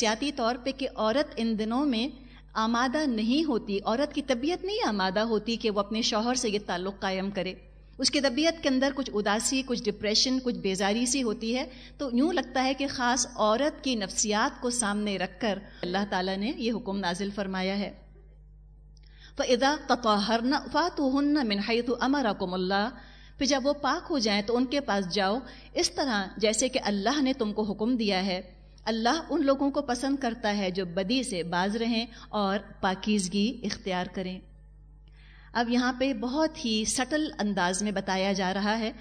نفسیاتی طور پہ کہ عورت ان دنوں میں آمادہ نہیں ہوتی، عورت کی طبیعت نہیں آمادہ ہوتی کہ وہ اپنے شوہر سے یہ تعلق قائم کرے۔ اس کی طبیعت کے اندر کچھ اداسی، کچھ ڈپریشن کچھ بیزاری سی ہوتی ہے۔ تو یوں لگتا ہے کہ خاص عورت کی نفسیات کو سامنے رکھ کر اللہ تعالیٰ نے یہ حکم نازل فرمایا ہے۔ فَإِذَا تَطَهَرْنَ فَاتُوهُنَّ مِنْ حَيْثُ أَمَرَكُمُ اللَّهُ۔ پھر جب وہ پاک ہو جائیں تو ان کے پاس جاؤ۔ اس طرح جیسے کہ اللہ نے تم کو حکم دیا ہے۔ اللہ ان لوگوں کو پسند کرتا ہے جو بدی سے باز رہیں اور پاکیزگی اختیار کریں۔ اب یہاں پہ بہت ہی سٹل انداز میں بتایا جا رہا ہے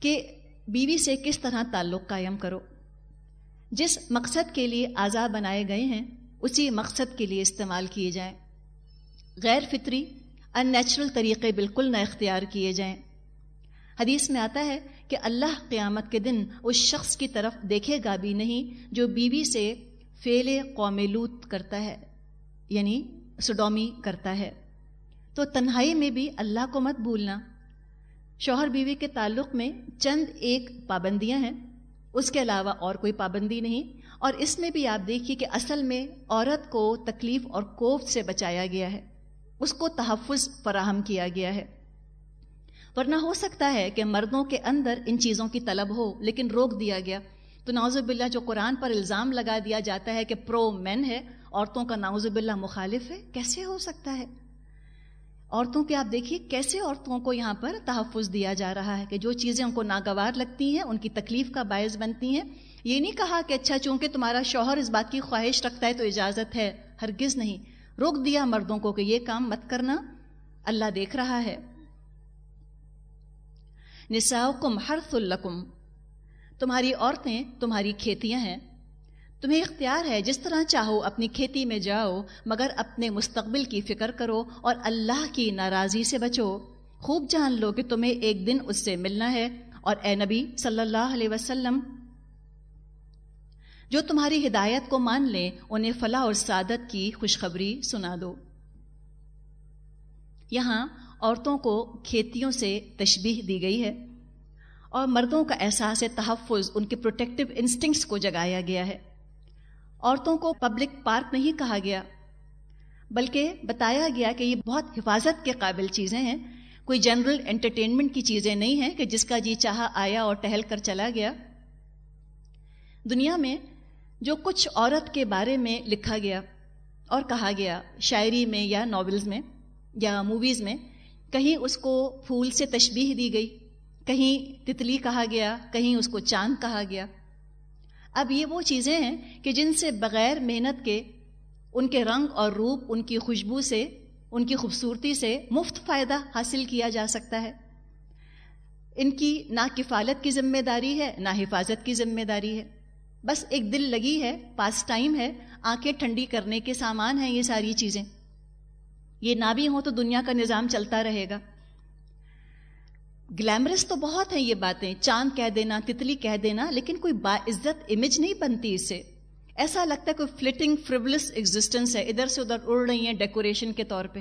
کہ بیوی سے کس طرح تعلق قائم کرو۔ جس مقصد کے لیے اعضا بنائے گئے ہیں، اسی مقصد کے لیے استعمال کیے جائیں۔ غیر فطری ان نیچرل طریقے بالکل نہ اختیار کیے جائیں۔ حدیث میں آتا ہے کہ اللہ قیامت کے دن اس شخص کی طرف دیکھے گا بھی نہیں جو بیوی سے فیل قوملوت کرتا ہے یعنی سڈومی کرتا ہے۔ تو تنہائی میں بھی اللہ کو مت بھولنا۔ شوہر بیوی کے تعلق میں چند ایک پابندیاں ہیں۔ اس کے علاوہ اور کوئی پابندی نہیں۔ اور اس میں بھی آپ دیکھیے کہ اصل میں عورت کو تکلیف اور کوفت سے بچایا گیا ہے۔ اس کو تحفظ فراہم کیا گیا ہے۔ ورنہ ہو سکتا ہے کہ مردوں کے اندر ان چیزوں کی طلب ہو، لیکن روک دیا گیا۔ تو ناوز باللہ جو قرآن پر الزام لگا دیا جاتا ہے کہ پرو مین ہے، عورتوں کا ناوز باللہ مخالف ہے، کیسے ہو سکتا ہے؟ عورتوں کے آپ دیکھیے کیسے عورتوں کو یہاں پر تحفظ دیا جا رہا ہے کہ جو چیزیں ان کو ناگوار لگتی ہیں، ان کی تکلیف کا باعث بنتی ہیں۔ یہ نہیں کہا کہ اچھا چونکہ تمہارا شوہر اس بات کی خواہش رکھتا ہے تو اجازت ہے، ہرگز نہیں۔ روک دیا مردوں کو کہ یہ کام مت کرنا۔ اللہ دیکھ رہا ہے۔ نساؤکم حرث الکم تمہاری عورتیں تمہاری کھیتیاں ہیں۔ تمہیں اختیار ہے جس طرح چاہو اپنی کھیتی میں جاؤ، مگر اپنے مستقبل کی فکر کرو اور اللہ کی ناراضی سے بچو۔ خوب جان لو کہ تمہیں ایک دن اس سے ملنا ہے۔ اور اے نبی صلی اللہ علیہ وسلم، جو تمہاری ہدایت کو مان لیں انہیں فلاح اور سعادت کی خوشخبری سنا دو۔ یہاں عورتوں کو کھیتیوں سے تشبیح دی گئی ہے اور مردوں کا احساس تحفظ ان کے پروٹیکٹو انسٹنگس کو جگایا گیا ہے۔ عورتوں کو پبلک پارک نہیں کہا گیا، بلکہ بتایا گیا کہ یہ بہت حفاظت کے قابل چیزیں ہیں۔ کوئی جنرل انٹرٹینمنٹ کی چیزیں نہیں ہیں کہ جس کا جی چاہا آیا اور ٹہل کر چلا گیا۔ دنیا میں جو کچھ عورت کے بارے میں لکھا گیا اور کہا گیا، شاعری میں یا ناولز میں یا موویز میں کہیں اس کو پھول سے تشبیح دی گئی، کہیں تتلی کہا گیا، کہیں اس کو چاند کہا گیا۔ اب یہ وہ چیزیں ہیں کہ جن سے بغیر محنت کے ان کے رنگ اور روپ، ان کی خوشبو سے، ان کی خوبصورتی سے مفت فائدہ حاصل کیا جا سکتا ہے۔ ان کی نہ کفالت کی ذمہ داری ہے، نہ حفاظت کی ذمہ داری ہے۔ بس ایک دل لگی ہے، پاس ٹائم ہے، آنکھیں ٹھنڈی کرنے کے سامان ہیں یہ ساری چیزیں۔ یہ نہ بھی ہوں تو دنیا کا نظام چلتا رہے گا۔ گلیمرس تو بہت ہیں یہ باتیں، چاند کہہ دینا، تتلی کہہ دینا، لیکن کوئی باعزت امیج نہیں بنتی اس سے ایسا لگتا ہے کوئی فلٹنگ فریولس ایگزٹینس ہے، ادھر سے ادھر اڑ رہی ہیں ڈیکوریشن کے طور پہ۔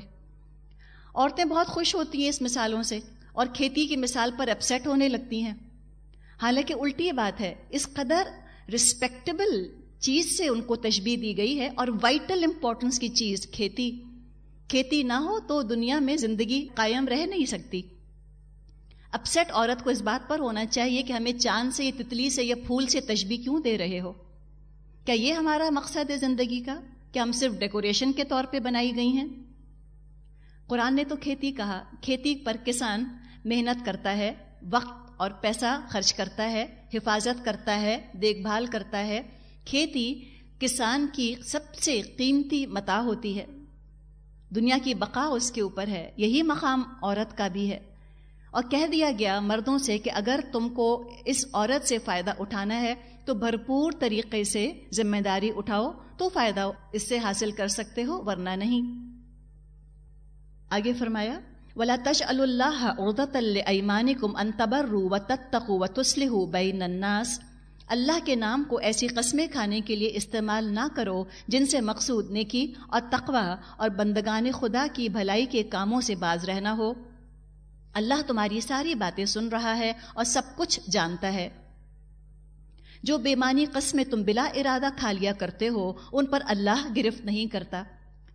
عورتیں بہت خوش ہوتی ہیں اس مثالوں سے اور کھیتی کی مثال پر اپسیٹ ہونے لگتی ہیں۔ حالانکہ الٹی بات ہے، اس قدر رسپیکٹیبل چیز سے ان کو تشبیح دی گئی ہے اور وائٹل امپورٹنس کی چیز کھیتی۔ کھیتی نہ ہو تو دنیا میں زندگی قائم رہ نہیں سکتی۔ اپسیٹ عورت کو اس بات پر ہونا چاہیے کہ ہمیں چاند سے یا تتلی سے یا پھول سے تشبیح کیوں دے رہے ہو؟ کیا یہ ہمارا مقصد ہے زندگی کا؟ کہ ہم صرف ڈیکوریشن کے طور پہ بنائی گئی ہیں؟ قرآن نے تو کھیتی کہا، کھیتی پر کسان محنت کرتا ہے، وقت اور پیسہ خرچ کرتا ہے، حفاظت کرتا ہے، دیکھ بھال کرتا ہے۔ کھیتی کسان کی سب سے قیمتی متا ہوتی ہے۔ دنیا کی بقا اس کے اوپر ہے، یہی مقام عورت کا بھی ہے۔ اور کہہ دیا گیا مردوں سے کہ اگر تم کو اس عورت سے فائدہ اٹھانا ہے، تو بھرپور طریقے سے ذمہ داری اٹھاؤ، تو فائدہ اس سے حاصل کر سکتے ہو، ورنہ نہیں۔ آگے فرمایا، ولا تش اللہ عدت المان کم انتبر و تتقو و تسلح بین الناس اللہ کے نام کو ایسی قسمیں کھانے کے لیے استعمال نہ کرو جن سے مقصود نیکی اور تقوی اور بندگان خدا کی بھلائی کے کاموں سے باز رہنا ہو۔ اللہ تمہاری ساری باتیں سن رہا ہے اور سب کچھ جانتا ہے۔ جو بے معنی قسمیں تم بلا ارادہ کھا لیا کرتے ہو، ان پر اللہ گرفت نہیں کرتا۔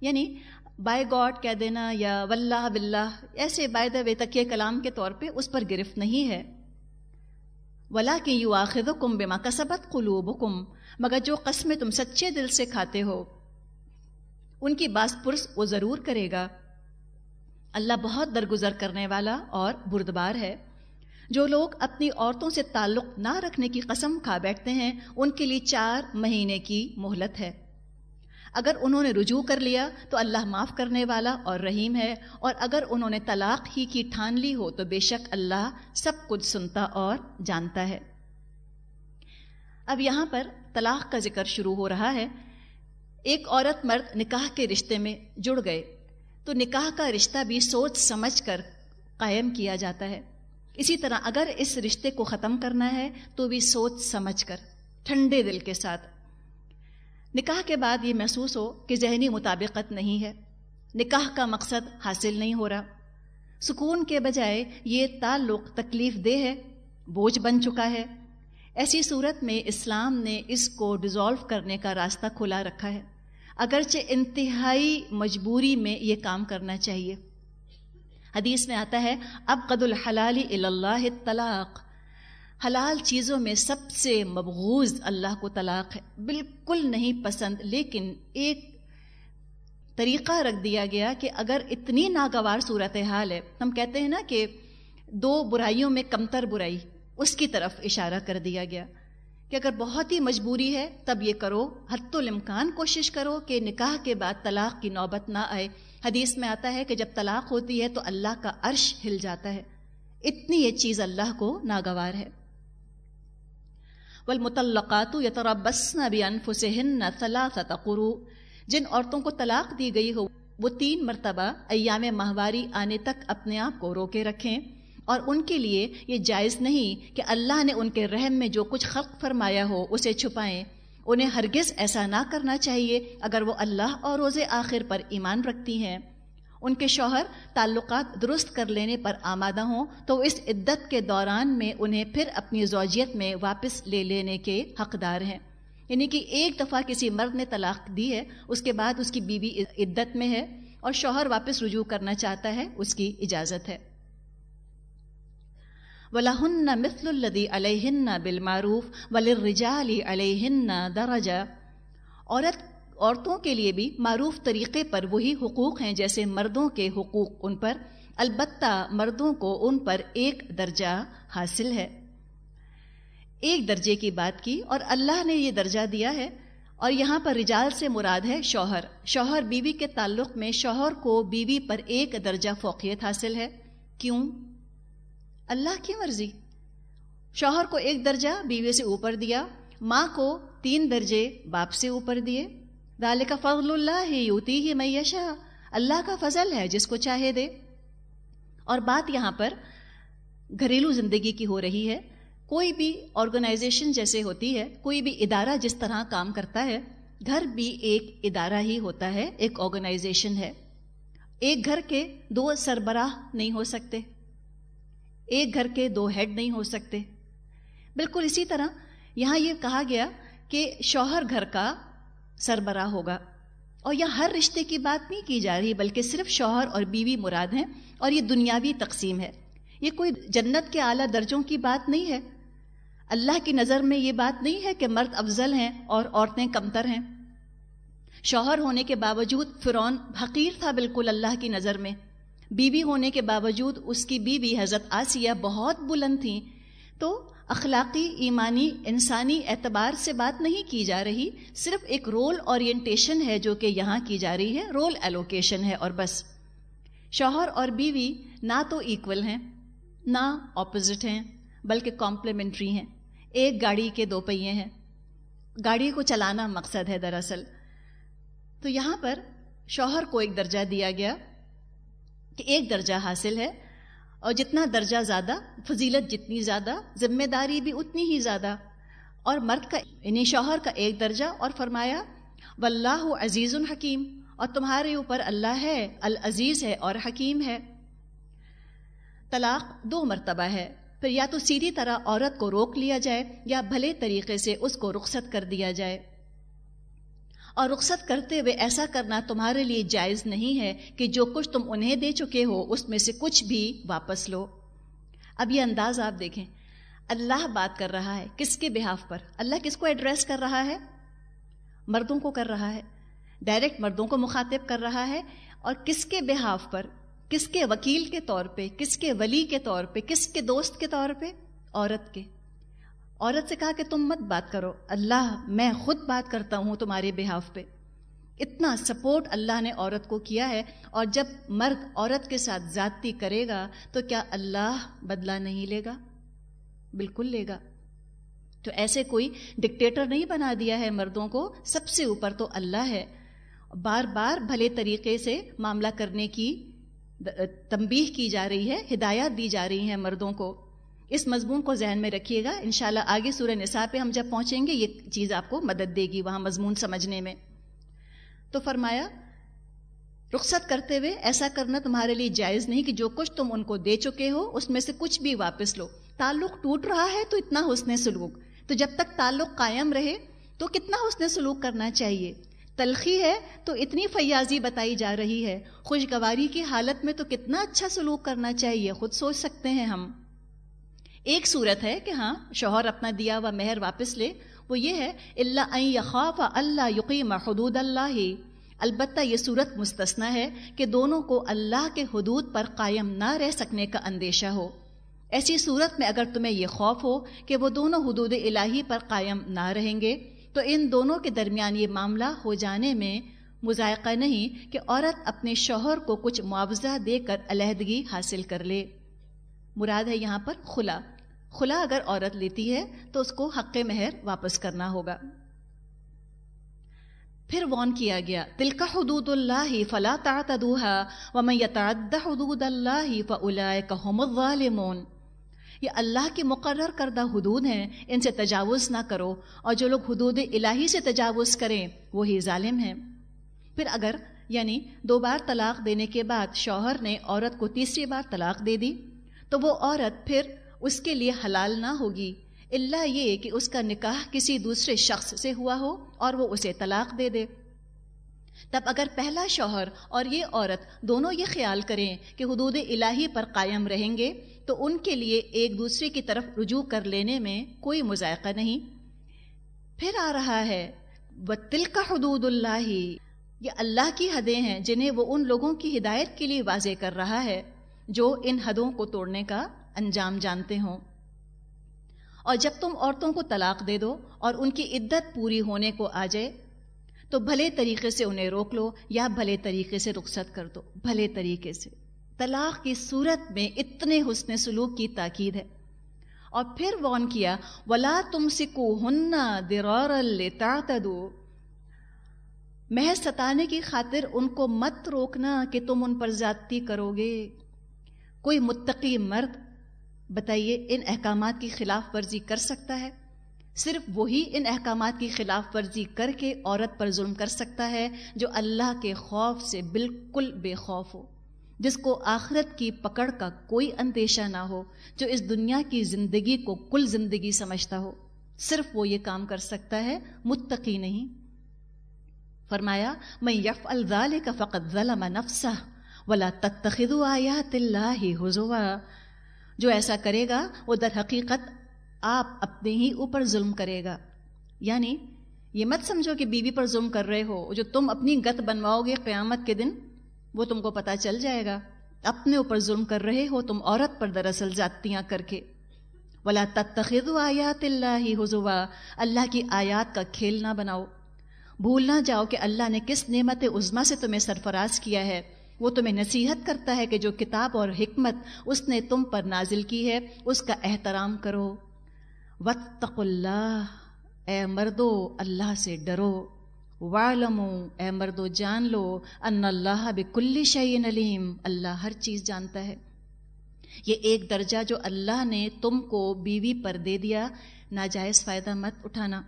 یعنی بائی گاڈ کہہ دینا یا واللہ باللہ، ایسے باعد و تکیہ کلام کے طور پہ اس پر گرفت نہیں ہے۔ ولا کہ یو آخر کم بے کا قلوب کم مگر جو قسمیں تم سچے دل سے کھاتے ہو، ان کی باس پرس وہ ضرور کرے گا۔ اللہ بہت درگزر کرنے والا اور بردبار ہے۔ جو لوگ اپنی عورتوں سے تعلق نہ رکھنے کی قسم کھا بیٹھتے ہیں، ان کے لیے چار مہینے کی مہلت ہے۔ اگر انہوں نے رجوع کر لیا تو اللہ معاف کرنے والا اور رحیم ہے، اور اگر انہوں نے طلاق ہی کی ٹھان لی ہو تو بے شک اللہ سب کچھ سنتا اور جانتا ہے۔ اب یہاں پر طلاق کا ذکر شروع ہو رہا ہے۔ ایک عورت مرد نکاح کے رشتے میں جڑ گئے، تو نکاح کا رشتہ بھی سوچ سمجھ کر قائم کیا جاتا ہے۔ اسی طرح اگر اس رشتے کو ختم کرنا ہے تو بھی سوچ سمجھ کر، ٹھنڈے دل کے ساتھ۔ نکاح کے بعد یہ محسوس ہو کہ ذہنی مطابقت نہیں ہے۔ نکاح کا مقصد حاصل نہیں ہو رہا۔ سکون کے بجائے یہ تعلق تکلیف دہ ہے، بوجھ بن چکا ہے۔ ایسی صورت میں اسلام نے اس کو ڈیزالو کرنے کا راستہ کھلا رکھا ہے۔ اگرچہ انتہائی مجبوری میں یہ کام کرنا چاہیے۔ حدیث میں آتا ہے اب قد الحلال اللہ طلاق حلال چیزوں میں سب سے مبغوض اللہ کو طلاق ہے بالکل نہیں پسند، لیکن ایک طریقہ رکھ دیا گیا کہ اگر اتنی ناگوار صورت حال ہے، ہم کہتے ہیں نا کہ دو برائیوں میں کمتر برائی، اس کی طرف اشارہ کر دیا گیا کہ اگر بہت ہی مجبوری ہے، تب یہ کرو حت الامکان کوشش کرو کہ نکاح کے بعد طلاق کی نوبت نہ آئے۔ حدیث میں آتا ہے کہ جب طلاق ہوتی ہے تو اللہ کا عرش ہل جاتا ہے۔ اتنی یہ چیز اللہ کو ناگوار ہے۔ والمطلقات يتربصن بانفسهن ثلاثه قروء۔ جن عورتوں کو طلاق دی گئی ہو، وہ تین مرتبہ ایام ماہواری آنے تک اپنے آپ کو روکے رکھیں۔ اور ان کے لیے یہ جائز نہیں کہ اللہ نے ان کے رحم میں جو کچھ خلق فرمایا ہو اسے چھپائیں۔ انہیں ہرگز ایسا نہ کرنا چاہیے اگر وہ اللہ اور روز آخر پر ایمان رکھتی ہیں۔ ان کے شوہر تعلقات درست کر لینے پر آمادہ ہوں، تو اس عدت کے دوران میں انہیں پھر اپنی زوجیت میں واپس لے لینے کے حقدار ہیں۔ یعنی کہ ایک دفعہ کسی مرد نے طلاق دی ہے، اس کے بعد اس کی بیوی عدت میں ہے اور شوہر واپس رجوع کرنا چاہتا ہے، اس کی اجازت ہے۔ ولاحن مثل الدی علیہن بالمعروف ولرجال علیہن درجہ عورت عورتوں کے لیے بھی معروف طریقے پر وہی حقوق ہیں جیسے مردوں کے حقوق ان پر، البتہ مردوں کو ان پر ایک درجہ حاصل ہے۔ ایک درجے کی بات کی اور اللہ نے یہ درجہ دیا ہے۔ اور یہاں پر رجال سے مراد ہے شوہر۔ شوہر بیوی کے تعلق میں شوہر کو بیوی پر ایک درجہ فوقیت حاصل ہے۔ کیوں؟ اللہ کی مرضی۔ شوہر کو ایک درجہ بیوی سے اوپر دیا، ماں کو تین درجے باپ سے اوپر دیے۔ دال کا فضل اللہ ہی یوتی ہی میشا اللہ کا فضل ہے جس کو چاہے دے۔ اور بات یہاں پر گھریلو زندگی کی ہو رہی ہے۔ کوئی بھی آرگنائزیشن جیسے ہوتی ہے، کوئی بھی ادارہ جس طرح کام کرتا ہے، گھر بھی ایک ادارہ ہی ہوتا ہے، ایک آرگنائزیشن ہے۔ ایک گھر کے دو سربراہ نہیں ہو سکتے۔ ایک گھر کے دو ہیڈ نہیں ہو سکتے۔ بالکل اسی طرح یہاں یہ کہا گیا کہ شوہر گھر کا سربراہ ہوگا۔ اور یہاں ہر رشتے کی بات نہیں کی جا رہی، بلکہ صرف شوہر اور بیوی مراد ہیں اور یہ دنیاوی تقسیم ہے۔ یہ کوئی جنت کے اعلیٰ درجوں کی بات نہیں ہے۔ اللہ کی نظر میں یہ بات نہیں ہے کہ مرد افضل ہیں اور عورتیں کمتر ہیں۔ شوہر ہونے کے باوجود فرعون حقیر تھا بالکل اللہ کی نظر میں۔ بیوی ہونے کے باوجود اس کی بیوی حضرت آسیہ بہت بلند تھیں۔ تو اخلاقی، ایمانی، انسانی اعتبار سے بات نہیں کی جا رہی، صرف ایک رول اورینٹیشن ہے جو کہ یہاں کی جا رہی ہے رول ایلوکیشن ہے اور بس۔ شوہر اور بیوی نہ تو ایکول ہیں، نہ اپوزٹ ہیں، بلکہ کمپلیمنٹری ہیں۔ ایک گاڑی کے دو پہیے ہیں۔ گاڑی کو چلانا مقصد ہے دراصل۔ تو یہاں پر شوہر کو ایک درجہ دیا گیا کہ ایک درجہ حاصل ہے اور جتنا درجہ زیادہ، فضیلت جتنی زیادہ، ذمہ داری بھی اتنی ہی زیادہ۔ اور مرد کا یعنی شوہر کا ایک درجہ اور فرمایا و اللہ عزیز الحکیم اور تمہارے اوپر اللہ ہے، العزیز ہے اور حکیم ہے۔ طلاق دو مرتبہ ہے۔ پھر یا تو سیدھی طرح عورت کو روک لیا جائے یا بھلے طریقے سے اس کو رخصت کر دیا جائے۔ اور رخصت کرتے ہوئے ایسا کرنا تمہارے لیے جائز نہیں ہے کہ جو کچھ تم انہیں دے چکے ہو، اس میں سے کچھ بھی واپس لو۔ اب یہ انداز آپ دیکھیں۔ اللہ بات کر رہا ہے۔ کس کے بحاف پر؟ اللہ کس کو ایڈریس کر رہا ہے؟ مردوں کو کر رہا ہے۔ ڈائریکٹ مردوں کو مخاطب کر رہا ہے۔ اور کس کے بحاف پر؟ کس کے وکیل کے طور پہ؟ کس کے ولی کے طور پہ؟ کس کے دوست کے طور پہ؟ عورت کے۔ عورت سے کہا کہ تم مت بات کرو، اللہ، میں خود بات کرتا ہوں تمہارے بحاف پہ۔ اتنا سپورٹ اللہ نے عورت کو کیا ہے، اور جب مرد عورت کے ساتھ ذاتی کرے گا، تو کیا اللہ بدلہ نہیں لے گا؟ بالکل لے گا۔ تو ایسے کوئی ڈکٹیٹر نہیں بنا دیا ہے مردوں کو، سب سے اوپر تو اللہ ہے۔ بار بار بھلے طریقے سے معاملہ کرنے کی تنبیہ کی جا رہی ہے، ہدایات دی جا رہی ہیں مردوں کو۔ اس مضمون کو ذہن میں رکھیے گا۔ انشاءاللہ آگے سورہ نساء پہ ہم جب پہنچیں گے، یہ چیز آپ کو مدد دے گی وہاں مضمون سمجھنے میں۔ تو فرمایا، رخصت کرتے ہوئے ایسا کرنا تمہارے لیے جائز نہیں کہ جو کچھ تم ان کو دے چکے ہو، اس میں سے کچھ بھی واپس لو۔ تعلق ٹوٹ رہا ہے تو اتنا حسن سلوک۔ تو جب تک تعلق قائم رہے، تو کتنا حسن سلوک کرنا چاہیے۔ تلخی ہے تو اتنی فیاضی بتائی جا رہی ہے۔ خوشگواری کی حالت میں تو کتنا اچھا سلوک کرنا چاہیے، خود سوچ سکتے ہیں ہم۔ ایک صورت ہے کہ ہاں شوہر اپنا دیا ہوا مہر واپس لے، وہ یہ ہے اللہ یخاف اللہ یقیم حدود اللہ البتہ یہ صورت مستثنا ہے کہ دونوں کو اللہ کے حدود پر قائم نہ رہ سکنے کا اندیشہ ہو۔ ایسی صورت میں اگر تمہیں یہ خوف ہو کہ وہ دونوں حدود الہی پر قائم نہ رہیں گے، تو ان دونوں کے درمیان یہ معاملہ ہو جانے میں مذائقہ نہیں کہ عورت اپنے شوہر کو کچھ معاوضہ دے کر علیحدگی حاصل کر لے۔ مراد ہے یہاں پر خلا۔ خلا اگر عورت لیتی ہے تو اس کو حق مہر واپس کرنا ہوگا۔ پھر وان کیا گیا دل کا حدود اللہ فلا تعتدوها ومن يتعد حدود اللہ فاولئک هم الظالمون۔ یہ اللہ کی مقرر کردہ حدود ہیں، ان سے تجاوز نہ کرو۔ اور جو لوگ حدود الہی سے تجاوز کریں، وہی ظالم ہیں۔ پھر اگر یعنی دو بار طلاق دینے کے بعد شوہر نے عورت کو تیسری بار طلاق دے دی تو وہ عورت پھر اس کے لیے حلال نہ ہوگی۔ اللہ یہ کہ اس کا نکاح کسی دوسرے شخص سے ہوا ہو اور وہ اسے طلاق دے دے۔ تب اگر پہلا شوہر اور یہ عورت دونوں یہ خیال کریں کہ حدود الہی پر قائم رہیں گے، تو ان کے لیے ایک دوسرے کی طرف رجوع کر لینے میں کوئی مذائقہ نہیں۔ پھر آ رہا ہے وہ کا حدود اللہ یہ اللہ کی حدیں ہیں جنہیں وہ ان لوگوں کی ہدایت کے لیے واضح کر رہا ہے۔ جو ان حدوں کو توڑنے کا انجام جانتے ہوں۔ اور جب تم عورتوں کو طلاق دے دو اور ان کی عدت پوری ہونے کو آ جائے، تو بھلے طریقے سے انہیں روک لو یا بھلے طریقے سے رخصت کر دو۔ بھلے طریقے سے۔ طلاق کی صورت میں اتنے حسن سلوک کی تاکید ہے۔ اور پھر وون کیا، ولا تم سکو ہننا درور محض ستانے کی خاطر ان کو مت روکنا کہ تم ان پر زیادتی کرو گے۔ کوئی متقی مرد، بتائیے ان احکامات کی خلاف ورزی کر سکتا ہے؟ صرف وہی ان احکامات کی خلاف ورزی کر کے عورت پر ظلم کر سکتا ہے جو اللہ کے خوف سے بالکل بے خوف ہو، جس کو آخرت کی پکڑ کا کوئی اندیشہ نہ ہو، جو اس دنیا کی زندگی کو کل زندگی سمجھتا ہو۔ صرف وہ یہ کام کر سکتا ہے، متقی نہیں۔ فرمایا میں یف الزال کا فقط ظلم نفسہ ولا تتخذ آیات اللہ حضوا جو ایسا کرے گا، وہ در حقیقت آپ اپنے ہی اوپر ظلم کرے گا۔ یعنی یہ مت سمجھو کہ بیوی پر ظلم کر رہے ہو جو تم اپنی گت بنواؤ گے قیامت کے دن، وہ تم کو پتا چل جائے گا۔ اپنے اوپر ظلم کر رہے ہو، تم عورت پر دراصل ذاتیاں کر کے۔ ولا تتخذ آیات اللہ حضوا اللہ کی آیات کا کھیل نہ بناؤ۔ بھول نہ جاؤ کہ اللہ نے کس نعمت عظما سے تمہیں سرفراز کیا ہے۔ وہ تمہیں نصیحت کرتا ہے کہ جو کتاب اور حکمت اس نے تم پر نازل کی ہے، اس کا احترام کرو۔ وطق اللہ اے مردو، اللہ سے ڈرو۔ والمو اے مردو، جان لو ان اللہ بکل شعین علیم اللہ ہر چیز جانتا ہے۔ یہ ایک درجہ جو اللہ نے تم کو بیوی پر دے دیا، ناجائز فائدہ مت اٹھانا۔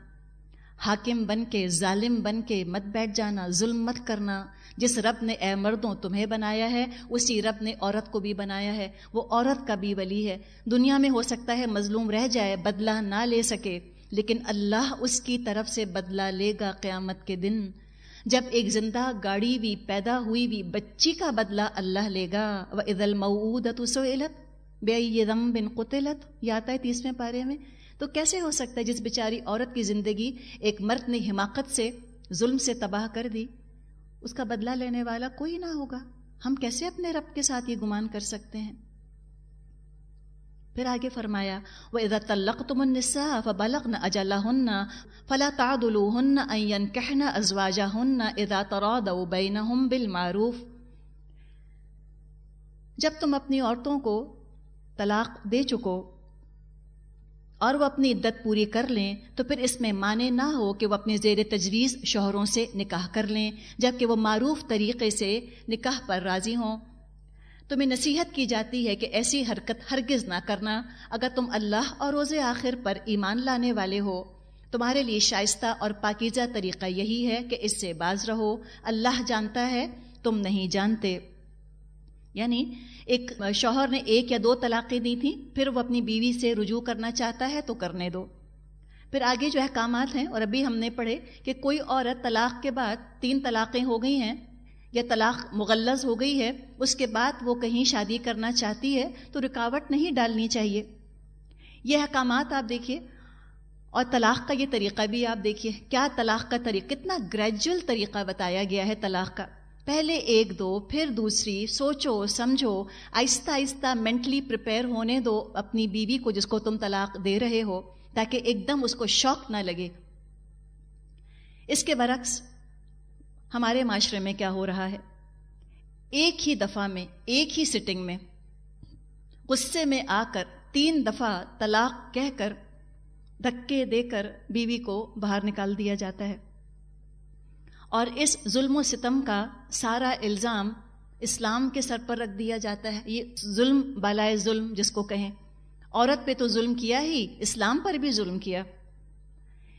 حاکم بن کے، ظالم بن کے مت بیٹھ جانا، ظلم مت کرنا۔ جس رب نے اے مردوں تمہیں بنایا ہے، اسی رب نے عورت کو بھی بنایا ہے۔ وہ عورت کا بھی ولی ہے۔ دنیا میں ہو سکتا ہے مظلوم رہ جائے، بدلہ نہ لے سکے، لیکن اللہ اس کی طرف سے بدلہ لے گا قیامت کے دن۔ جب ایک زندہ گاڑی بھی پیدا ہوئی بھی بچی کا بدلہ اللہ لے گا۔ وہ عید المعود بے یم بن قطلت یہ آتا ہے تیسویں پارے میں۔ تو کیسے ہو سکتا ہے جس بیچاری عورت کی زندگی ایک مرد نے حماقت سے، ظلم سے تباہ کر دی؟ اس کا بدلہ لینے والا کوئی نہ ہوگا۔ ہم کیسے اپنے رب کے ساتھ یہ گمان کر سکتے ہیں؟ پھر آگے فرمایا وہ ادا تلق تم النسا فلق نہ اجلا ہن فلا تعدل ہن این کہنا ازواجا ہن ادا تراد بین بالمعروف۔ جب تم اپنی عورتوں کو طلاق دے چکو اور وہ اپنی عدت پوری کر لیں تو پھر اس میں مانے نہ ہو کہ وہ اپنے زیر تجویز شوہروں سے نکاح کر لیں جبکہ وہ معروف طریقے سے نکاح پر راضی ہوں۔ تمہیں نصیحت کی جاتی ہے کہ ایسی حرکت ہرگز نہ کرنا۔ اگر تم اللہ اور روز آخر پر ایمان لانے والے ہو، تمہارے لیے شائستہ اور پاکیزہ طریقہ یہی ہے کہ اس سے باز رہو۔ اللہ جانتا ہے، تم نہیں جانتے۔ یعنی ایک شوہر نے ایک یا دو طلاقیں دی تھیں، پھر وہ اپنی بیوی سے رجوع کرنا چاہتا ہے تو کرنے دو۔ پھر آگے جو احکامات ہیں، اور ابھی ہم نے پڑھے کہ کوئی عورت طلاق کے بعد تین طلاقیں ہو گئی ہیں یا طلاق مغلظ ہو گئی ہے، اس کے بعد وہ کہیں شادی کرنا چاہتی ہے تو رکاوٹ نہیں ڈالنی چاہیے۔ یہ احکامات آپ دیکھیے، اور طلاق کا یہ طریقہ بھی آپ دیکھیے۔ کیا طلاق کا طریقہ، کتنا گریجول طریقہ بتایا گیا ہے طلاق کا۔ پہلے ایک دو، پھر دوسری، سوچو، سمجھو، آہستہ آہستہ مینٹلی پریپیئر ہونے دو اپنی بیوی کو جس کو تم طلاق دے رہے ہو، تاکہ ایک دم اس کو شوق نہ لگے۔ اس کے برعکس، ہمارے معاشرے میں کیا ہو رہا ہے؟ ایک ہی دفعہ میں، ایک ہی سٹنگ میں، غصے میں آ کر تین دفعہ طلاق کہہ کر دھکے دے کر بیوی کو باہر نکال دیا جاتا ہے۔ اور اس ظلم و ستم کا سارا الزام اسلام کے سر پر رکھ دیا جاتا ہے۔ یہ ظلم بالائے ظلم جس کو کہیں۔ عورت پہ تو ظلم کیا ہی، اسلام پر بھی ظلم کیا۔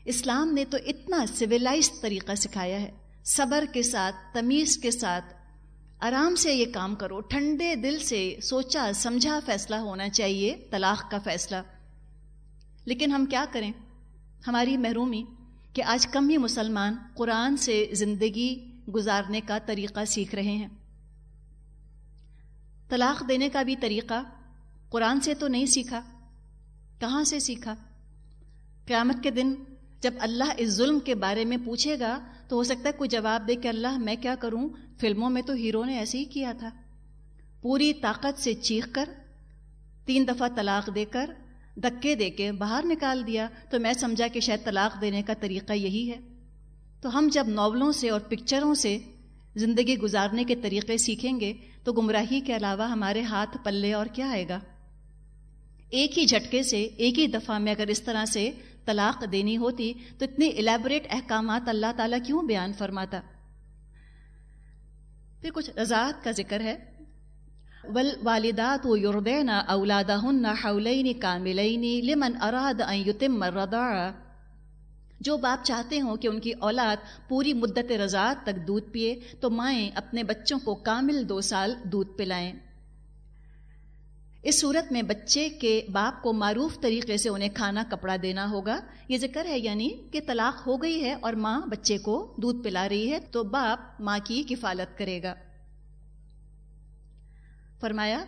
اسلام نے تو اتنا سویلائز طریقہ سکھایا ہے۔ صبر کے ساتھ، تمیز کے ساتھ، آرام سے یہ کام کرو۔ ٹھنڈے دل سے سوچا، سمجھا فیصلہ ہونا چاہیے، طلاق کا فیصلہ۔ لیکن ہم کیا کریں؟ ہماری محرومی کہ آج کم ہی مسلمان قرآن سے زندگی گزارنے کا طریقہ سیکھ رہے ہیں۔ طلاق دینے کا بھی طریقہ قرآن سے تو نہیں سیکھا، کہاں سے سیکھا؟ قیامت کے دن جب اللہ اس ظلم کے بارے میں پوچھے گا تو ہو سکتا ہے کوئی جواب دے کہ اللہ میں کیا کروں؟ فلموں میں تو ہیرو نے ایسے ہی کیا تھا۔ پوری طاقت سے چیخ کر، تین دفعہ طلاق دے کر دھکے دے کے باہر نکال دیا تو میں سمجھا کہ شاید طلاق دینے کا طریقہ یہی ہے۔ تو ہم جب ناولوں سے اور پکچروں سے زندگی گزارنے کے طریقے سیکھیں گے تو گمراہی کے علاوہ ہمارے ہاتھ پلے اور کیا آئے گا؟ ایک ہی جھٹکے سے ایک ہی دفعہ میں اگر اس طرح سے طلاق دینی ہوتی تو اتنے الیبوریٹ احکامات اللہ تعالیٰ کیوں بیان فرماتا؟ پھر کچھ رضاعت کا ذکر ہے۔ والدات يرضعن اولادهن حولين كاملين لمن اراد ان يتم الرضاعه جو باپ چاہتے ہوں کہ ان کی اولاد پوری مدت رضاعت تک دودھ پیے، تو مائیں اپنے بچوں کو کامل دو سال دودھ پلائیں۔ اس صورت میں بچے کے باپ کو معروف طریقے سے انہیں کھانا کپڑا دینا ہوگا۔ یہ ذکر ہے یعنی کہ طلاق ہو گئی ہے اور ماں بچے کو دودھ پلا رہی ہے، تو باپ ماں کی کفالت کرے گا۔ فرمایا،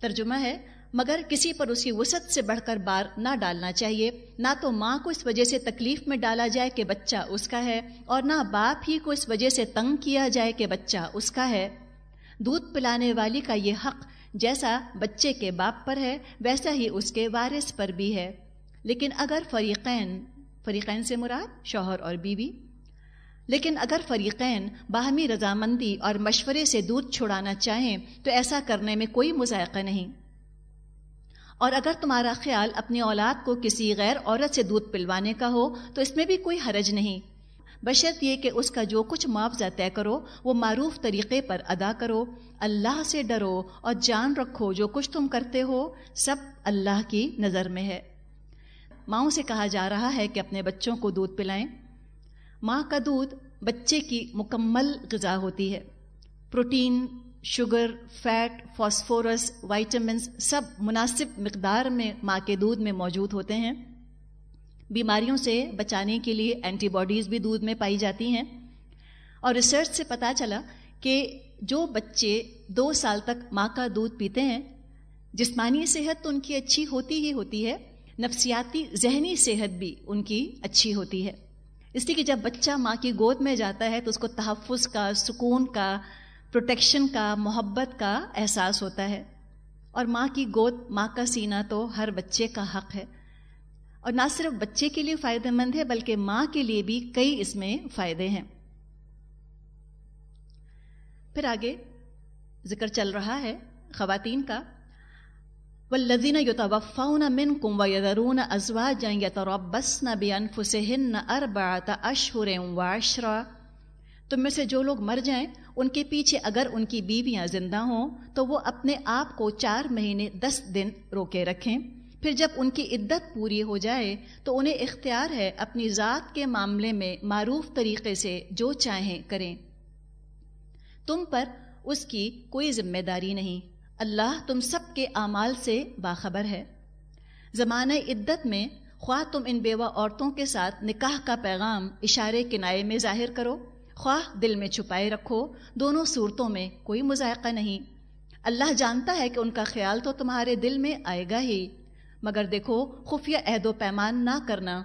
ترجمہ ہے، مگر کسی پر اس کی وسعت سے بڑھ کر بار نہ ڈالنا چاہیے، نہ تو ماں کو اس وجہ سے تکلیف میں ڈالا جائے کہ بچہ اس کا ہے، اور نہ باپ ہی کو اس وجہ سے تنگ کیا جائے کہ بچہ اس کا ہے۔ دودھ پلانے والی کا یہ حق جیسا بچے کے باپ پر ہے، ویسا ہی اس کے وارث پر بھی ہے۔ لیکن اگر فریقین فریقین سے مراد شوہر اور بیوی۔ لیکن اگر فریقین باہمی رضامندی اور مشورے سے دودھ چھڑانا چاہیں، تو ایسا کرنے میں کوئی مذائقہ نہیں۔ اور اگر تمہارا خیال اپنی اولاد کو کسی غیر عورت سے دودھ پلوانے کا ہو، تو اس میں بھی کوئی حرج نہیں۔ بشرط یہ کہ اس کا جو کچھ معاوضہ طے کرو، وہ معروف طریقے پر ادا کرو۔ اللہ سے ڈرو اور جان رکھو جو کچھ تم کرتے ہو، سب اللہ کی نظر میں ہے۔ ماؤں سے کہا جا رہا ہے کہ اپنے بچوں کو دودھ پلائیں۔ ماں کا دودھ بچے کی مکمل غذا ہوتی ہے۔ Protein, sugar, fat, phosphorus vitamins سب مناسب مقدار میں ماں کے دودھ میں موجود ہوتے ہیں۔ بیماریوں سے بچانے کے لیے اینٹی باڈیز بھی دودھ میں پائی جاتی ہیں۔ اور ریسرچ سے پتہ چلا کہ جو بچے دو سال تک ماں کا دودھ پیتے ہیں، جسمانی صحت تو ان کی اچھی ہوتی ہی ہوتی ہے، نفسیاتی، ذہنی صحت بھی ان کی اچھی ہوتی ہے۔ اس لیے کہ جب بچہ ماں کی گود میں جاتا ہے تو اس کو تحفظ کا، سکون کا پروٹیکشن کا، محبت کا احساس ہوتا ہے۔ اور ماں کی گود، ماں کا سینہ تو ہر بچے کا حق ہے۔ اور نہ صرف بچے کے لیے فائدہ مند ہے، بلکہ ماں کے لیے بھی کئی اس میں فائدے ہیں۔ پھر آگے ذکر چل رہا ہے خواتین کا۔ والذین یتوفون منکم ویذرون ازواجا یتربصن بانفسہن اربعۃ اشہر وعشرا۔ تم میں سے جو لوگ مر جائیں، ان کے پیچھے اگر ان کی بیویاں زندہ ہوں، تو وہ اپنے آپ کو چار مہینے دس دن روکے رکھیں۔ پھر جب ان کی عدت پوری ہو جائے، تو انہیں اختیار ہے اپنی ذات کے معاملے میں معروف طریقے سے جو چاہیں کریں۔ تم پر اس کی کوئی ذمہ داری نہیں۔ اللہ تم سب کے اعمال سے باخبر ہے۔ زمانہ عدت میں خواہ تم ان بیوہ عورتوں کے ساتھ نکاح کا پیغام اشارے کنائے میں ظاہر کرو، خواہ دل میں چھپائے رکھو، دونوں صورتوں میں کوئی مذائقہ نہیں۔ اللہ جانتا ہے کہ ان کا خیال تو تمہارے دل میں آئے گا ہی، مگر دیکھو، خفیہ عہد و پیمان نہ کرنا۔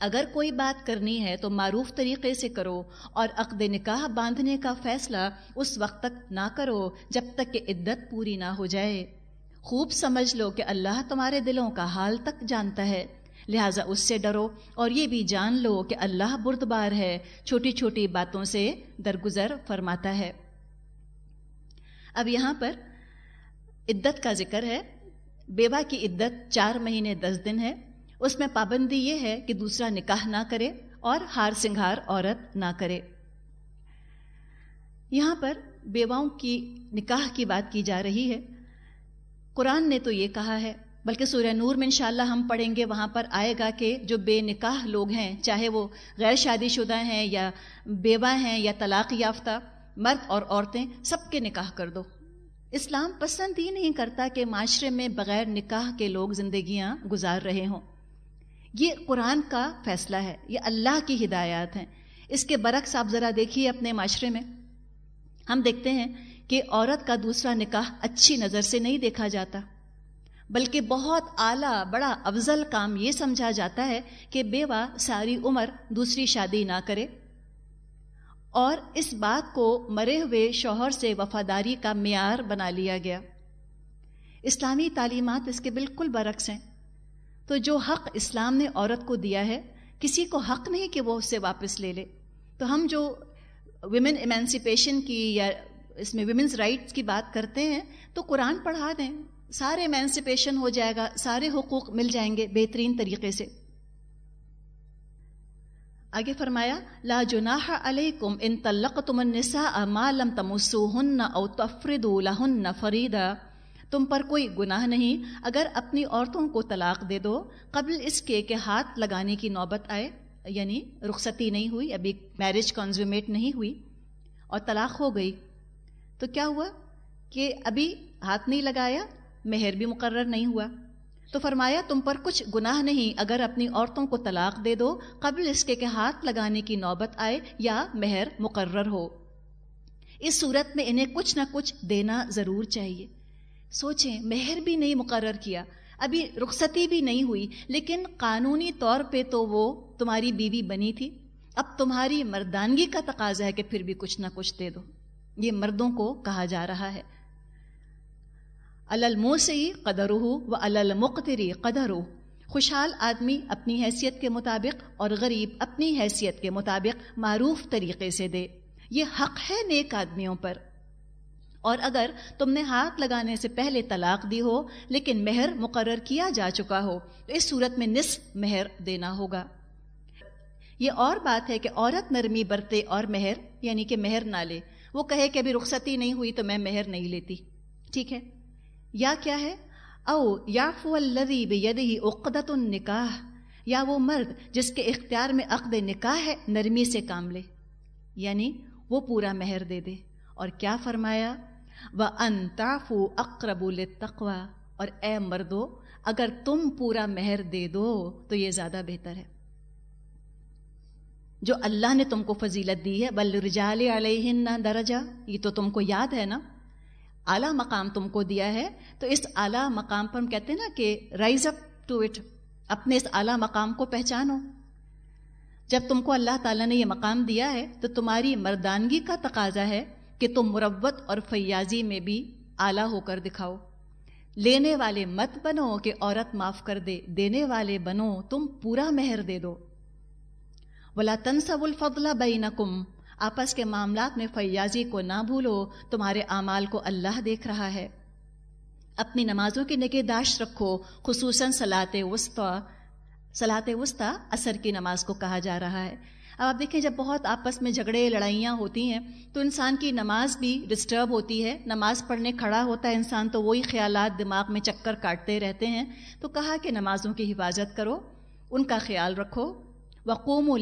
اگر کوئی بات کرنی ہے تو معروف طریقے سے کرو اور عقد نکاح باندھنے کا فیصلہ اس وقت تک نہ کرو جب تک کہ عدت پوری نہ ہو جائے۔ خوب سمجھ لو کہ اللہ تمہارے دلوں کا حال تک جانتا ہے۔ لہٰذا اس سے ڈرو اور یہ بھی جان لو کہ اللہ بردبار ہے، چھوٹی چھوٹی باتوں سے درگزر فرماتا ہے۔ اب یہاں پر عدت کا ذکر ہے۔ بیوہ کی عدت چار مہینے دس دن ہے۔ اس میں پابندی یہ ہے کہ دوسرا نکاح نہ کرے اور ہار سنگھار عورت نہ کرے۔ یہاں پر بیواؤں کی نکاح کی بات کی جا رہی ہے۔ قرآن نے تو یہ کہا ہے، بلکہ سورہ نور میں انشاءاللہ ہم پڑھیں گے، وہاں پر آئے گا کہ جو بے نکاح لوگ ہیں، چاہے وہ غیر شادی شدہ ہیں یا بیوہ ہیں یا طلاق یافتہ، مرد اور عورتیں، سب کے نکاح کر دو۔ اسلام پسند ہی نہیں کرتا کہ معاشرے میں بغیر نکاح کے لوگ زندگیاں گزار رہے ہوں۔ یہ قرآن کا فیصلہ ہے، یہ اللہ کی ہدایات ہیں۔ اس کے برعکس آپ ذرا دیکھیے اپنے معاشرے میں۔ ہم دیکھتے ہیں کہ عورت کا دوسرا نکاح اچھی نظر سے نہیں دیکھا جاتا، بلکہ بہت اعلیٰ، بڑا افضل کام یہ سمجھا جاتا ہے کہ بیوہ ساری عمر دوسری شادی نہ کرے۔ اور اس بات کو مرے ہوئے شوہر سے وفاداری کا معیار بنا لیا گیا۔ اسلامی تعلیمات اس کے بالکل برعکس ہیں۔ تو جو حق اسلام نے عورت کو دیا ہے، کسی کو حق نہیں کہ وہ اسے واپس لے لے۔ تو ہم جو ویمن ایمینسیپیشن کی یا اس میں ویمنز رائٹس کی بات کرتے ہیں، تو قرآن پڑھا دیں۔ سارے ایمینسیپیشن ہو جائے گا، سارے حقوق مل جائیں گے بہترین طریقے سے۔ آگے فرمایا، لا جناح علیکم ان تلقتم النساء ما لم تمسوهن او تفردو لهن فریدہ تم پر کوئی گناہ نہیں، اگر اپنی عورتوں کو طلاق دے دو، قبل اس کے کہ ہاتھ لگانے کی نوبت آئے یعنی رخصتی نہیں ہوئی، ابھی میرج کنزیومیٹ نہیں ہوئی، اور طلاق ہو گئی، تو کیا ہوا کہ ابھی ہاتھ نہیں لگایا، مہر بھی مقرر نہیں ہوا؟ تو فرمایا تم پر کچھ گناہ نہیں، اگر اپنی عورتوں کو طلاق دے دو، قبل اس کے کہ ہاتھ لگانے کی نوبت آئے یا مہر مقرر ہو۔ اس صورت میں انہیں کچھ نہ کچھ دینا ضرور چاہیے۔ سوچیں، مہر بھی نہیں مقرر کیا۔ ابھی رخصتی بھی نہیں ہوئی، لیکن قانونی طور پہ تو وہ تمہاری بیوی بنی تھی۔ اب تمہاری مردانگی کا تقاضا ہے کہ پھر بھی کچھ نہ کچھ دے دو۔ یہ مردوں کو کہا جا رہا ہے۔ الموسی قدر و المقتری قدر خوشحال آدمی اپنی حیثیت کے مطابق اور غریب اپنی حیثیت کے مطابق معروف طریقے سے دے۔ یہ حق ہے نیک آدمیوں پر۔ اور اگر تم نے ہاتھ لگانے سے پہلے طلاق دی ہو، لیکن مہر مقرر کیا جا چکا ہو، تو اس صورت میں نصف مہر دینا ہوگا۔ یہ اور بات ہے کہ عورت نرمی برتے اور مہر یعنی کہ مہر نہ لے۔ وہ کہے کہ ابھی رخصتی نہیں ہوئی تو میں مہر نہیں لیتی۔ ٹھیک ہے؟ یا کیا ہے؟ او یافو الذی یدی اقدت النکاح، یا وہ مرد جس کے اختیار میں عقد نکاح ہے، نرمی سے کام لے۔ یعنی وہ پورا مہر دے دے۔ اور کیا فرمایا؟ وہ انتافو اقرب التقوا اور اے مردو، اگر تم پورا مہر دے دو تو یہ زیادہ بہتر ہے۔ جو اللہ نے تم کو فضیلت دی ہے، بل رجال علیہ درجہ، یہ تو تم کو یاد ہے نا؟ اعلیٰ مقام تم کو دیا ہے۔ تو اس اعلیٰ مقام پر ہم کہتے ہیں نا کہ رائز اپ ٹو اٹ، اپنے اس اعلیٰ مقام کو پہچانو۔ جب تم کو اللہ تعالیٰ نے یہ مقام دیا ہے، تو تمہاری مردانگی کا تقاضا ہے۔ کہ تم مروت اور فیاضی میں بھی اعلیٰ ہو کر دکھاؤ۔ لینے والے مت بنو کہ عورت معاف کر دے، دینے والے بنو تم پورا مہر دے دو۔ بلا تنسب الفضلہ بینکم آپس کے معاملات میں فیاضی کو نہ بھولو، تمہارے اعمال کو اللہ دیکھ رہا ہے۔ اپنی نمازوں کی نگہداشت رکھو، خصوصاً صلاح وسطی صلاحت وسطی اثر کی نماز کو کہا جا رہا ہے۔ اب آپ دیکھیں جب بہت آپس میں جھگڑے، لڑائیاں ہوتی ہیں، تو انسان کی نماز بھی ڈسٹرب ہوتی ہے۔ نماز پڑھنے کھڑا ہوتا ہے انسان، تو وہی خیالات دماغ میں چکر کاٹتے رہتے ہیں۔ تو کہا کہ نمازوں کی حفاظت کرو، ان کا خیال رکھو۔ وقوم و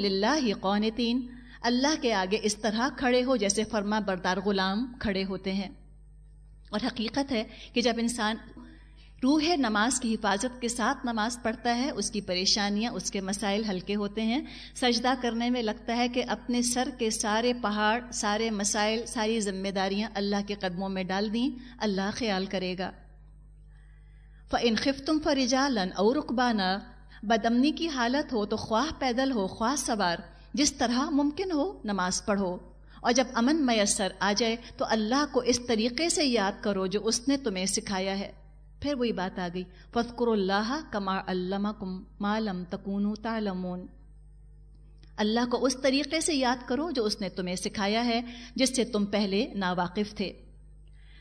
ہی قونتین اللہ کے آگے اس طرح کھڑے ہو جیسے فرما بردار غلام کھڑے ہوتے ہیں۔ اور حقیقت ہے کہ جب انسان روح نماز کی حفاظت کے ساتھ نماز پڑھتا ہے، اس کی پریشانیاں، اس کے مسائل ہلکے ہوتے ہیں۔ سجدہ کرنے میں لگتا ہے کہ اپنے سر کے سارے پہاڑ، سارے مسائل، ساری ذمہ داریاں اللہ کے قدموں میں ڈال دیں، اللہ خیال کرے گا۔ فن خفتم فرجالن اور رقبانہ بدمنی کی حالت ہو تو خواہ پیدل ہو، خواہ سوار، جس طرح ممکن ہو نماز پڑھو۔ اور جب امن میسر آ جائے تو اللہ کو اس طریقے سے یاد کرو جو اس نے تمہیں سکھایا ہے۔ پھر وہی بات آ گئی۔ فسکر اللہ کما علامہ کم معلوم تکون تعلمون۔ اللہ کو اس طریقے سے یاد کرو جو اس نے تمہیں سکھایا ہے، جس سے تم پہلے ناواقف تھے۔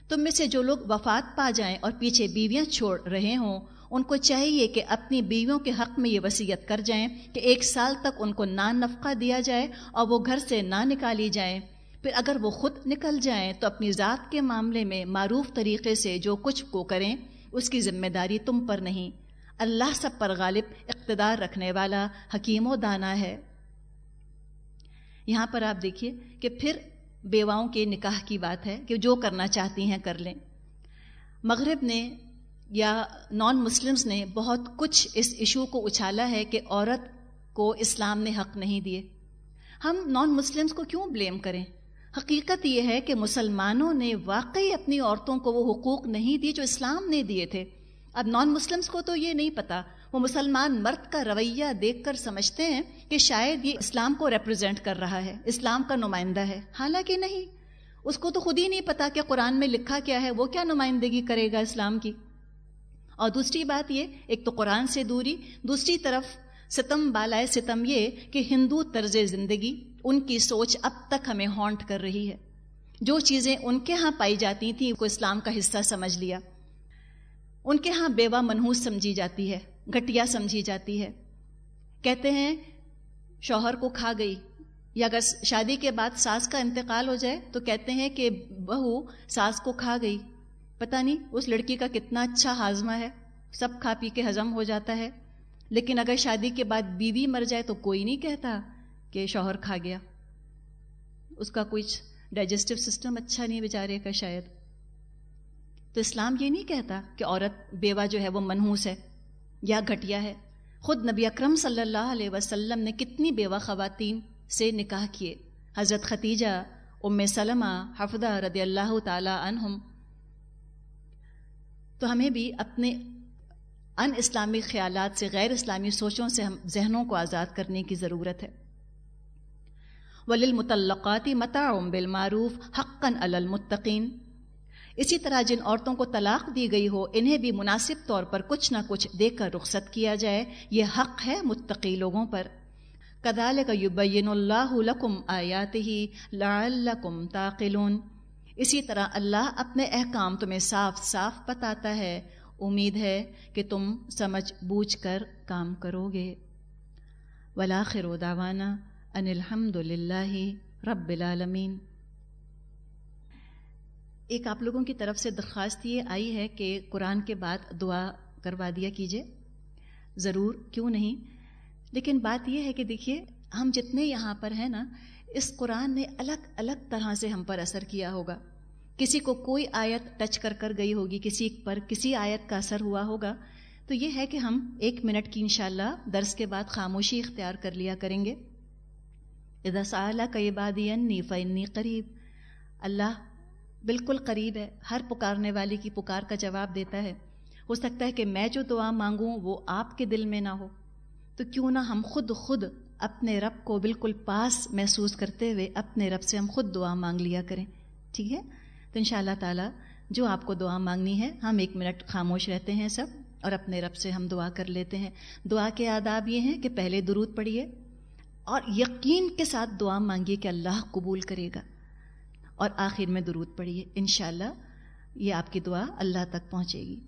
تم میں سے جو لوگ وفات پا جائیں اور پیچھے بیویاں چھوڑ رہے ہوں، ان کو چاہیے کہ اپنی بیویوں کے حق میں یہ وصیت کر جائیں کہ ایک سال تک ان کو نہ نفقہ دیا جائے اور وہ گھر سے نہ نکالی جائیں۔ پھر اگر وہ خود نکل جائیں تو اپنی ذات کے معاملے میں معروف طریقے سے جو کچھ کو کریں۔ اس کی ذمہ داری تم پر نہیں۔ اللہ سب پر غالب اقتدار رکھنے والا حکیم و دانا ہے۔ یہاں پر آپ دیکھیے کہ پھر بیواؤں کے نکاح کی بات ہے کہ جو کرنا چاہتی ہیں کر لیں۔ مغرب نے یا نان مسلمس نے بہت کچھ اس ایشو کو اچھالا ہے کہ عورت کو اسلام نے حق نہیں دیے۔ ہم نان مسلمس کو کیوں بلیم کریں؟ حقیقت یہ ہے کہ مسلمانوں نے واقعی اپنی عورتوں کو وہ حقوق نہیں دیے جو اسلام نے دیے تھے۔ اب نان مسلمس کو تو یہ نہیں پتا، وہ مسلمان مرد کا رویہ دیکھ کر سمجھتے ہیں کہ شاید یہ اسلام کو ریپرزینٹ کر رہا ہے، اسلام کا نمائندہ ہے۔ حالانکہ نہیں، اس کو تو خود ہی نہیں پتا کہ قرآن میں لکھا کیا ہے، وہ کیا نمائندگی کرے گا اسلام کی۔ اور دوسری بات یہ، ایک تو قرآن سے دوری، دوسری طرف ستم بالائے ستم یہ کہ ہندو طرز زندگی ان کی سوچ اب تک ہمیں ہانٹ کر رہی ہے۔ جو چیزیں ان کے ہاں پائی جاتی تھیں کو اسلام کا حصہ سمجھ لیا۔ ان کے ہاں بیوہ منحوس سمجھی جاتی ہے، گھٹیا سمجھی جاتی ہے۔ کہتے ہیں، شوہر کو کھا گئی۔ یا اگر شادی کے بعد ساس کا انتقال ہو جائے، تو کہتے ہیں کہ بہو ساس کو کھا گئی۔ پتا نہیں، اس لڑکی کا کتنا اچھا ہاضمہ ہے۔ سب کھا پی کے ہضم ہو جاتا ہے۔ لیکن اگر شادی کے بعد بیوی مر جائے تو کوئی نہیں کہتا۔ کہ شوہر کھا گیا۔ اس کا کچھ ڈائجسٹو سسٹم اچھا نہیں بیچارے کا شاید۔ تو اسلام یہ نہیں کہتا کہ عورت بیوہ جو ہے وہ منحوس ہے یا گھٹیا ہے۔ خود نبی اکرم صلی اللہ علیہ وسلم نے کتنی بیوہ خواتین سے نکاح کیے۔ حضرت ختیجہ ام سلمہ حفدہ رضی اللہ تعالی عنہم۔ تو ہمیں بھی اپنے ان اسلامی خیالات سے، غیر اسلامی سوچوں سے ہم ذہنوں کو آزاد کرنے کی ضرورت ہے۔ ولیل متعلقاتی متعم بالمعروف حقاً المتقین اسی طرح جن عورتوں کو طلاق دی گئی ہو، انہیں بھی مناسب طور پر کچھ نہ کچھ دے کر رخصت کیا جائے، یہ حق ہے متقی لوگوں پر۔ کدال کا یبین اللہ لکم آیات ہی لعلکم تاقلون۔ اسی طرح اللہ اپنے احکام تمہیں صاف صاف بتاتا ہے۔ امید ہے کہ تم سمجھ بوجھ کر کام کرو گے۔ ولاخر و داوانہ ان الحمد للہ رب العالمین۔ ایک آپ لوگوں کی طرف سے درخواست یہ آئی ہے کہ قرآن کے بعد دعا کروا دیا کیجیے ضرور، کیوں نہیں؟ لیکن بات یہ ہے کہ دیکھیے، ہم جتنے یہاں پر ہیں نا، اس قرآن نے الگ الگ طرح سے ہم پر اثر کیا ہوگا۔ کسی کو کوئی آیت ٹچ کر کر گئی ہوگی، کسی پر کسی آیت کا اثر ہوا ہوگا، تو یہ ہے کہ ہم ایک منٹ کی انشاءاللہ درس کے بعد خاموشی اختیار کر لیا کریں گے۔ اذا سالہ عبادی انی فنی قریب اللہ بالکل قریب ہے، ہر پکارنے والی کی پکار کا جواب دیتا ہے۔ ہو سکتا ہے کہ میں جو دعا مانگوں وہ آپ کے دل میں نہ ہو۔ تو کیوں نہ ہم خود خود اپنے رب کو بالکل پاس محسوس کرتے ہوئے اپنے رب سے ہم خود دعا مانگ لیا کریں۔ ٹھیک ہے؟ تو ان شاء اللہ تعالیٰ جو آپ کو دعا مانگنی ہے، ہم ایک منٹ خاموش رہتے ہیں سب اور اپنے رب سے ہم دعا کر لیتے ہیں۔ دعا کے آداب یہ ہیں کہ پہلے درود پڑھیے۔ اور یقین کے ساتھ دعا مانگیے کہ اللہ قبول کرے گا۔ اور آخر میں درود پڑھیے، انشاءاللہ یہ آپ کی دعا اللہ تک پہنچے گی۔